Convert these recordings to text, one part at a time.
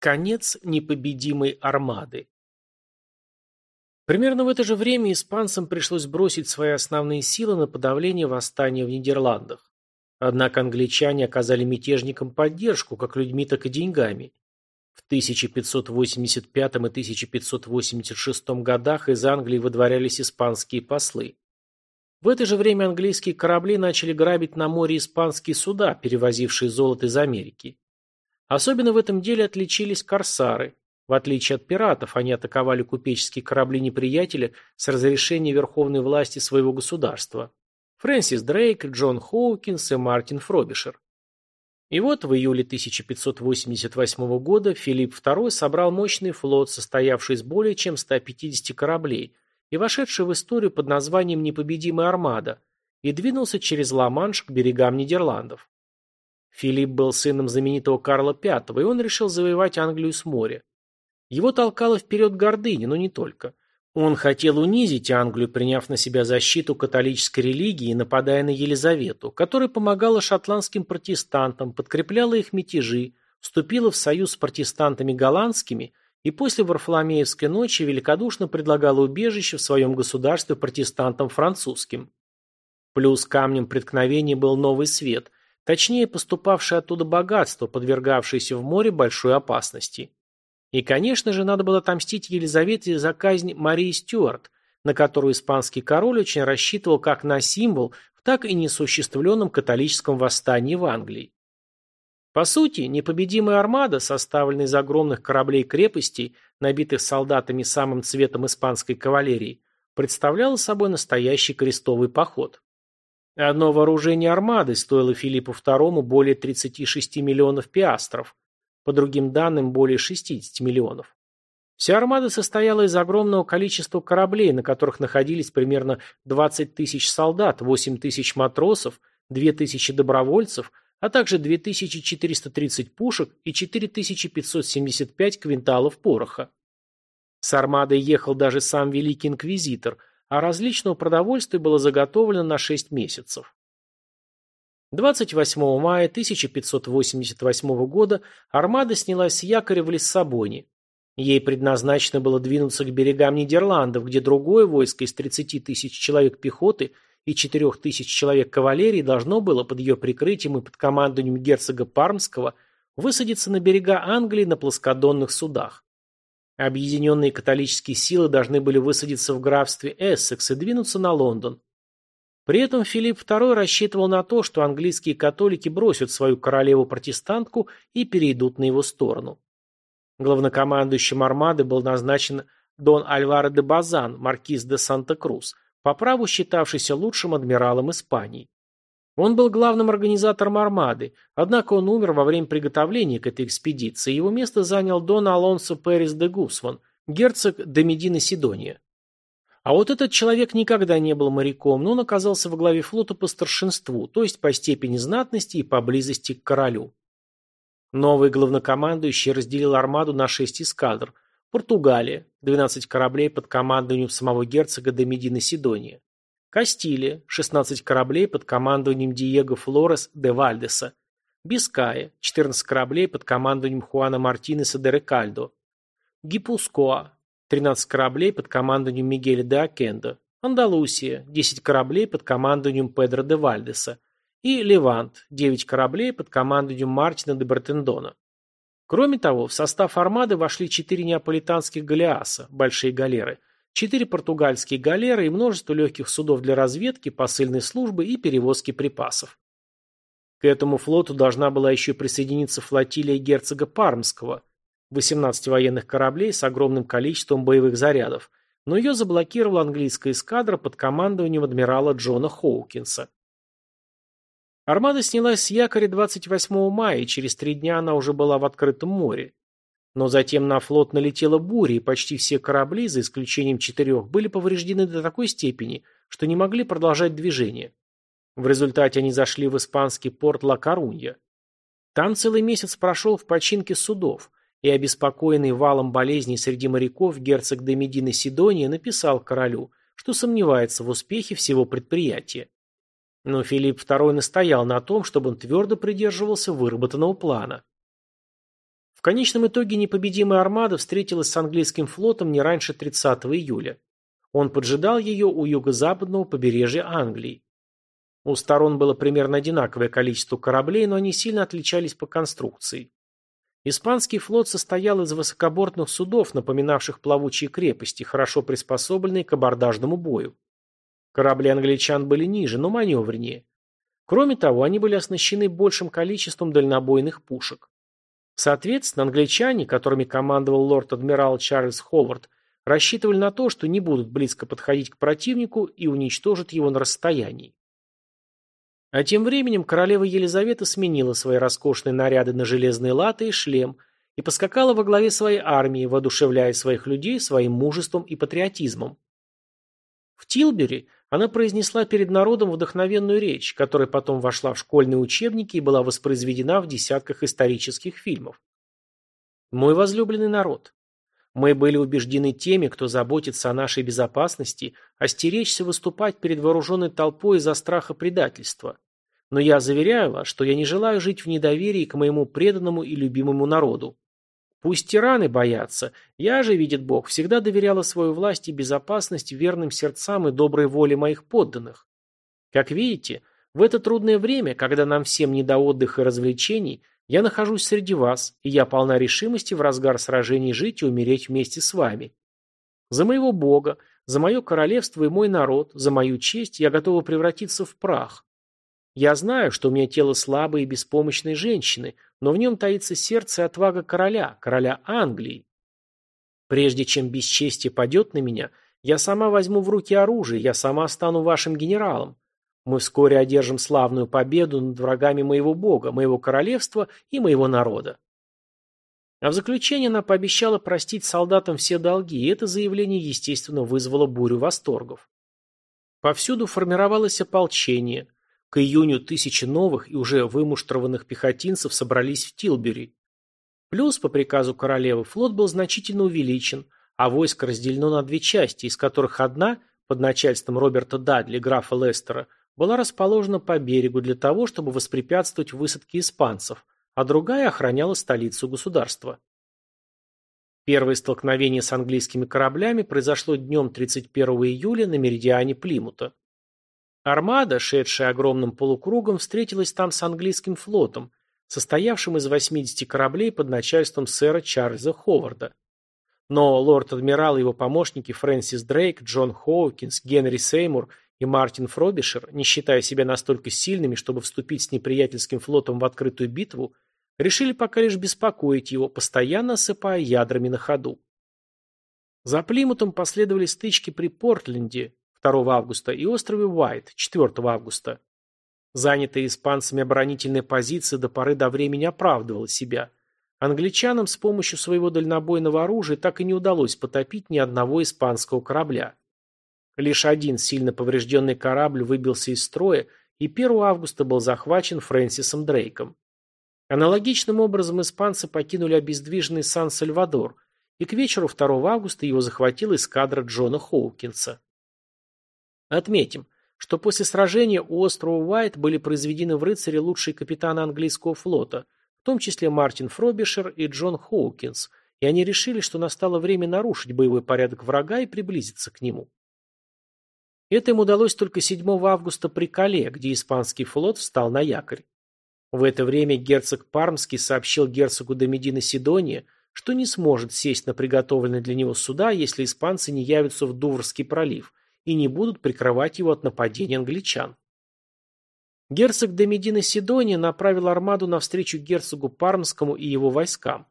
Конец непобедимой армады. Примерно в это же время испанцам пришлось бросить свои основные силы на подавление восстания в Нидерландах. Однако англичане оказали мятежникам поддержку, как людьми, так и деньгами. В 1585 и 1586 годах из Англии выдворялись испанские послы. В это же время английские корабли начали грабить на море испанские суда, перевозившие золото из Америки. Особенно в этом деле отличились корсары. В отличие от пиратов, они атаковали купеческие корабли неприятеля с разрешения верховной власти своего государства. Фрэнсис Дрейк, Джон Хоукинс и Мартин Фробишер. И вот в июле 1588 года Филипп II собрал мощный флот, состоявший из более чем 150 кораблей, и вошедший в историю под названием «Непобедимая армада», и двинулся через Ла-Манш к берегам Нидерландов. Филипп был сыном знаменитого Карла V, и он решил завоевать Англию с моря. Его толкало вперед гордыня, но не только. Он хотел унизить Англию, приняв на себя защиту католической религии и нападая на Елизавету, которая помогала шотландским протестантам, подкрепляла их мятежи, вступила в союз с протестантами голландскими и после Варфоломеевской ночи великодушно предлагала убежище в своем государстве протестантам французским. Плюс камнем преткновения был новый свет – Точнее, поступавшее оттуда богатство, подвергавшееся в море большой опасности. И, конечно же, надо было отомстить Елизавете за казнь Марии Стюарт, на которую испанский король очень рассчитывал как на символ в так и несуществленном католическом восстании в Англии. По сути, непобедимая армада, составленная из огромных кораблей-крепостей, набитых солдатами самым цветом испанской кавалерии, представляла собой настоящий крестовый поход. Одно вооружение армады стоило Филиппу II более 36 миллионов пиастров, по другим данным более 60 миллионов. Вся армада состояла из огромного количества кораблей, на которых находились примерно 20 тысяч солдат, 8 тысяч матросов, 2 тысячи добровольцев, а также 2430 пушек и 4575 квинталов пороха. С армадой ехал даже сам Великий Инквизитор – а различного продовольствия было заготовлено на 6 месяцев. 28 мая 1588 года армада снялась с якоря в Лиссабоне. Ей предназначено было двинуться к берегам Нидерландов, где другое войско из 30 тысяч человек пехоты и 4 тысяч человек кавалерии должно было под ее прикрытием и под командованием герцога Пармского высадиться на берега Англии на плоскодонных судах. Объединенные католические силы должны были высадиться в графстве Эссекс и двинуться на Лондон. При этом Филипп II рассчитывал на то, что английские католики бросят свою королеву-протестантку и перейдут на его сторону. Главнокомандующим армады был назначен Дон Альваро де Базан, маркиз де Санта-Крус, по праву считавшийся лучшим адмиралом Испании. Он был главным организатором армады, однако он умер во время приготовления к этой экспедиции, его место занял Дон Алонсо Перес де Гусван, герцог де Медина Сидония. А вот этот человек никогда не был моряком, но он оказался во главе флота по старшинству, то есть по степени знатности и по близости к королю. Новый главнокомандующий разделил армаду на шесть эскадр. Португалия – 12 кораблей под командованием самого герцога де Медина Сидония. Кастилия – 16 кораблей под командованием Диего Флорес де Вальдеса. Биская – 14 кораблей под командованием Хуана Мартинеса де Рекальдо. Гипускоа – 13 кораблей под командованием Мигеля де Акендо. Андалусия – 10 кораблей под командованием Педро де Вальдеса. И Левант – 9 кораблей под командованием Мартина де Бертендона. Кроме того, в состав армады вошли 4 неаполитанских галеаса, большие галеры – четыре португальские галеры и множество легких судов для разведки, посыльной службы и перевозки припасов. К этому флоту должна была еще присоединиться флотилия герцога Пармского, 18 военных кораблей с огромным количеством боевых зарядов, но ее заблокировала английская эскадра под командованием адмирала Джона Хоукинса. Армада снялась с якоря 28 мая, и через три дня она уже была в открытом море. Но затем на флот налетела буря, и почти все корабли, за исключением четырех, были повреждены до такой степени, что не могли продолжать движение. В результате они зашли в испанский порт Ла-Корунья. Там целый месяц прошел в починке судов, и обеспокоенный валом болезней среди моряков герцог де Медина Сидония написал королю, что сомневается в успехе всего предприятия. Но Филипп II настоял на том, чтобы он твердо придерживался выработанного плана. В конечном итоге непобедимая армада встретилась с английским флотом не раньше 30 июля. Он поджидал ее у юго-западного побережья Англии. У сторон было примерно одинаковое количество кораблей, но они сильно отличались по конструкции. Испанский флот состоял из высокобортных судов, напоминавших плавучие крепости, хорошо приспособленные к абордажному бою. Корабли англичан были ниже, но маневреннее. Кроме того, они были оснащены большим количеством дальнобойных пушек. Соответственно, англичане, которыми командовал лорд-адмирал Чарльз Ховард, рассчитывали на то, что не будут близко подходить к противнику и уничтожат его на расстоянии. А тем временем королева Елизавета сменила свои роскошные наряды на железные латы и шлем и поскакала во главе своей армии, воодушевляя своих людей своим мужеством и патриотизмом. В Тилбери она произнесла перед народом вдохновенную речь, которая потом вошла в школьные учебники и была воспроизведена в десятках исторических фильмов. Мой возлюбленный народ. Мы были убеждены теми, кто заботится о нашей безопасности, остеречься выступать перед вооруженной толпой из-за страха предательства. Но я заверяю вас, что я не желаю жить в недоверии к моему преданному и любимому народу. Пусть тираны боятся, я же, видит Бог, всегда доверяла свою власть и безопасность верным сердцам и доброй воле моих подданных. Как видите, в это трудное время, когда нам всем не до отдыха и развлечений, я нахожусь среди вас, и я полна решимости в разгар сражений жить и умереть вместе с вами. За моего Бога, за мое королевство и мой народ, за мою честь я готова превратиться в прах. Я знаю, что у меня тело слабой и беспомощной женщины, но в нем таится сердце и отвага короля, короля Англии. Прежде чем бесчестие падет на меня, я сама возьму в руки оружие, я сама стану вашим генералом. Мы вскоре одержим славную победу над врагами моего бога, моего королевства и моего народа. А в заключение она пообещала простить солдатам все долги, и это заявление, естественно, вызвало бурю восторгов. Повсюду формировалось ополчение – к июню тысячи новых и уже вымуштрованных пехотинцев собрались в Тилбери. Плюс, по приказу королевы, флот был значительно увеличен, а войско разделено на две части, из которых одна, под начальством Роберта Дадли, графа Лестера, была расположена по берегу для того, чтобы воспрепятствовать высадке испанцев, а другая охраняла столицу государства. Первое столкновение с английскими кораблями произошло днем 31 июля на меридиане Плимута. Армада, шедшая огромным полукругом, встретилась там с английским флотом, состоявшим из 80 кораблей под начальством сэра Чарльза Ховарда. Но лорд-адмирал и его помощники Фрэнсис Дрейк, Джон Хоукинс, Генри Сеймур и Мартин Фробишер, не считая себя настолько сильными, чтобы вступить с неприятельским флотом в открытую битву, решили пока лишь беспокоить его, постоянно осыпая ядрами на ходу. За Плимутом последовали стычки при Портленде, 2 августа и острове Уайт 4 августа. Занятая испанцами оборонительная позиция до поры до времени оправдывала себя. Англичанам с помощью своего дальнобойного оружия так и не удалось потопить ни одного испанского корабля. Лишь один сильно поврежденный корабль выбился из строя и 1 августа был захвачен Фрэнсисом Дрейком. Аналогичным образом испанцы покинули обездвиженный Сан-Сальвадор, и к вечеру 2 августа его захватила эскадра Джона Хоукинса. Отметим, что после сражения у острова Уайт были произведены в рыцаре лучшие капитаны английского флота, в том числе Мартин Фробишер и Джон Хоукинс, и они решили, что настало время нарушить боевой порядок врага и приблизиться к нему. Это им удалось только 7 августа при Кале, где испанский флот встал на якорь. В это время герцог Пармский сообщил герцогу Домедина Сидония, что не сможет сесть на приготовленный для него суда, если испанцы не явятся в Дуврский пролив, и не будут прикрывать его от нападения англичан. Герцог де Медина Сидония направил армаду навстречу герцогу Пармскому и его войскам.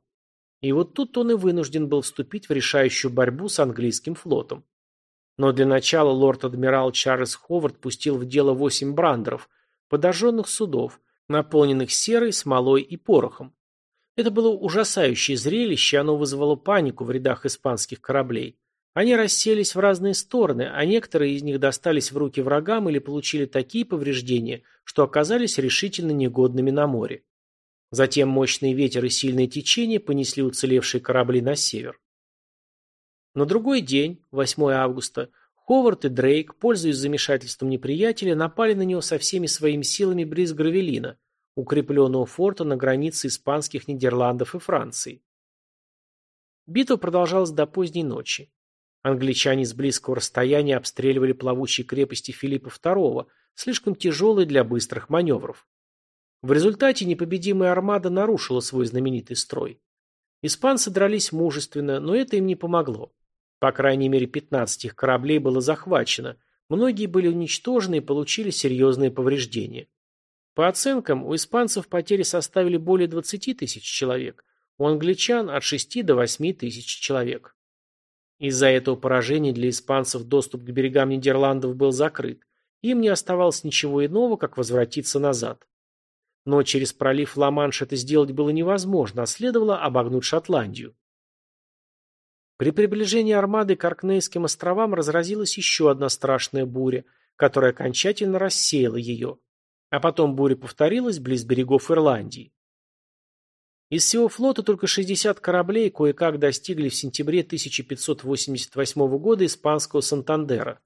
И вот тут он и вынужден был вступить в решающую борьбу с английским флотом. Но для начала лорд-адмирал Чарльз Ховард пустил в дело восемь брандеров, подожженных судов, наполненных серой, смолой и порохом. Это было ужасающее зрелище, оно вызвало панику в рядах испанских кораблей. Они расселись в разные стороны, а некоторые из них достались в руки врагам или получили такие повреждения, что оказались решительно негодными на море. Затем мощный ветер и сильное течение понесли уцелевшие корабли на север. На другой день, 8 августа, Ховард и Дрейк, пользуясь замешательством неприятеля, напали на него со всеми своими силами близ Гравелина, укрепленного форта на границе испанских Нидерландов и Франции. Битва продолжалась до поздней ночи. Англичане с близкого расстояния обстреливали плавучие крепости Филиппа II, слишком тяжелые для быстрых маневров. В результате непобедимая армада нарушила свой знаменитый строй. Испанцы дрались мужественно, но это им не помогло. По крайней мере 15 их кораблей было захвачено, многие были уничтожены и получили серьезные повреждения. По оценкам, у испанцев потери составили более 20 тысяч человек, у англичан от 6 до 8 тысяч человек. Из-за этого поражения для испанцев доступ к берегам Нидерландов был закрыт, им не оставалось ничего иного, как возвратиться назад. Но через пролив Ла-Манш это сделать было невозможно, а следовало обогнуть Шотландию. При приближении армады к Аркнейским островам разразилась еще одна страшная буря, которая окончательно рассеяла ее. А потом буря повторилась близ берегов Ирландии. Из всего флота только 60 кораблей кое-как достигли в сентябре 1588 года испанского Сантандера.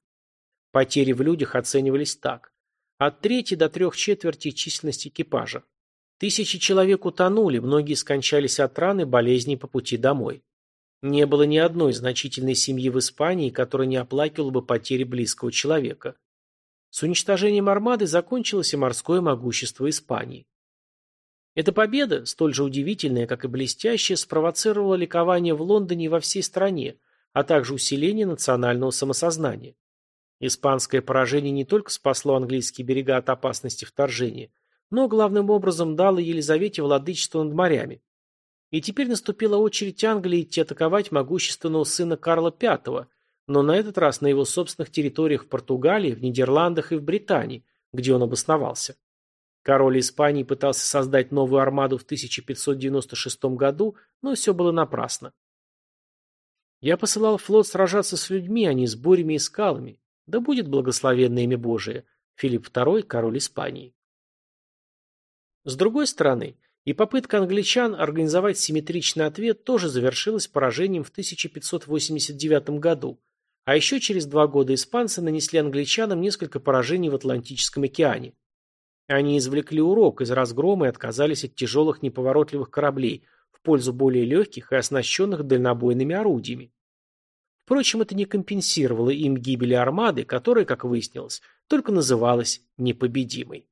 Потери в людях оценивались так. От трети до трех четвертей численности экипажа. Тысячи человек утонули, многие скончались от ран и болезней по пути домой. Не было ни одной значительной семьи в Испании, которая не оплакивала бы потери близкого человека. С уничтожением армады закончилось и морское могущество Испании. Эта победа, столь же удивительная, как и блестящая, спровоцировала ликование в Лондоне и во всей стране, а также усиление национального самосознания. Испанское поражение не только спасло английские берега от опасности вторжения, но главным образом дало Елизавете владычество над морями. И теперь наступила очередь Англии идти атаковать могущественного сына Карла V, но на этот раз на его собственных территориях в Португалии, в Нидерландах и в Британии, где он обосновался. Король Испании пытался создать новую армаду в 1596 году, но все было напрасно. Я посылал флот сражаться с людьми, а не с бурями и скалами. Да будет благословенное имя Божие. Филипп II, король Испании. С другой стороны, и попытка англичан организовать симметричный ответ тоже завершилась поражением в 1589 году, а еще через два года испанцы нанесли англичанам несколько поражений в Атлантическом океане. Они извлекли урок из разгрома и отказались от тяжелых неповоротливых кораблей в пользу более легких и оснащенных дальнобойными орудиями. Впрочем, это не компенсировало им гибели армады, которая, как выяснилось, только называлась непобедимой.